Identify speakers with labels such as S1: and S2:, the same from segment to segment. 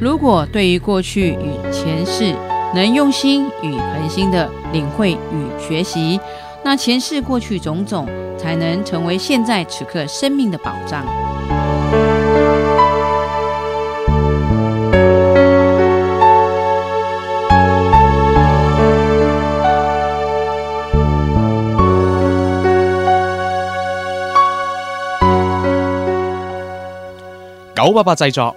S1: 如果对于过去与前世能用心与恒心的领会与学习，那前世过去种种才能成为现在此刻生命的保障。
S2: 九八八製作。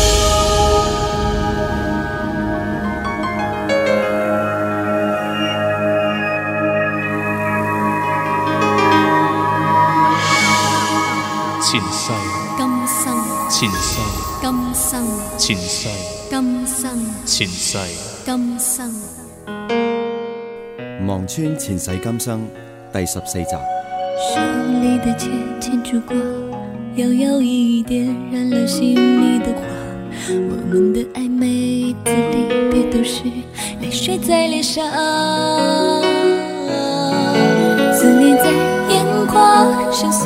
S3: 前
S2: 世，
S4: 今生，
S2: 前世，
S4: 今生，
S2: 前世。
S4: 今生。
S5: 望穿前世今生第十四集。
S4: 手里的剑牵住光，摇摇一一点燃了心里的花。我们的暧昧，自离别都是泪水在脸上，思念在眼眶，深邃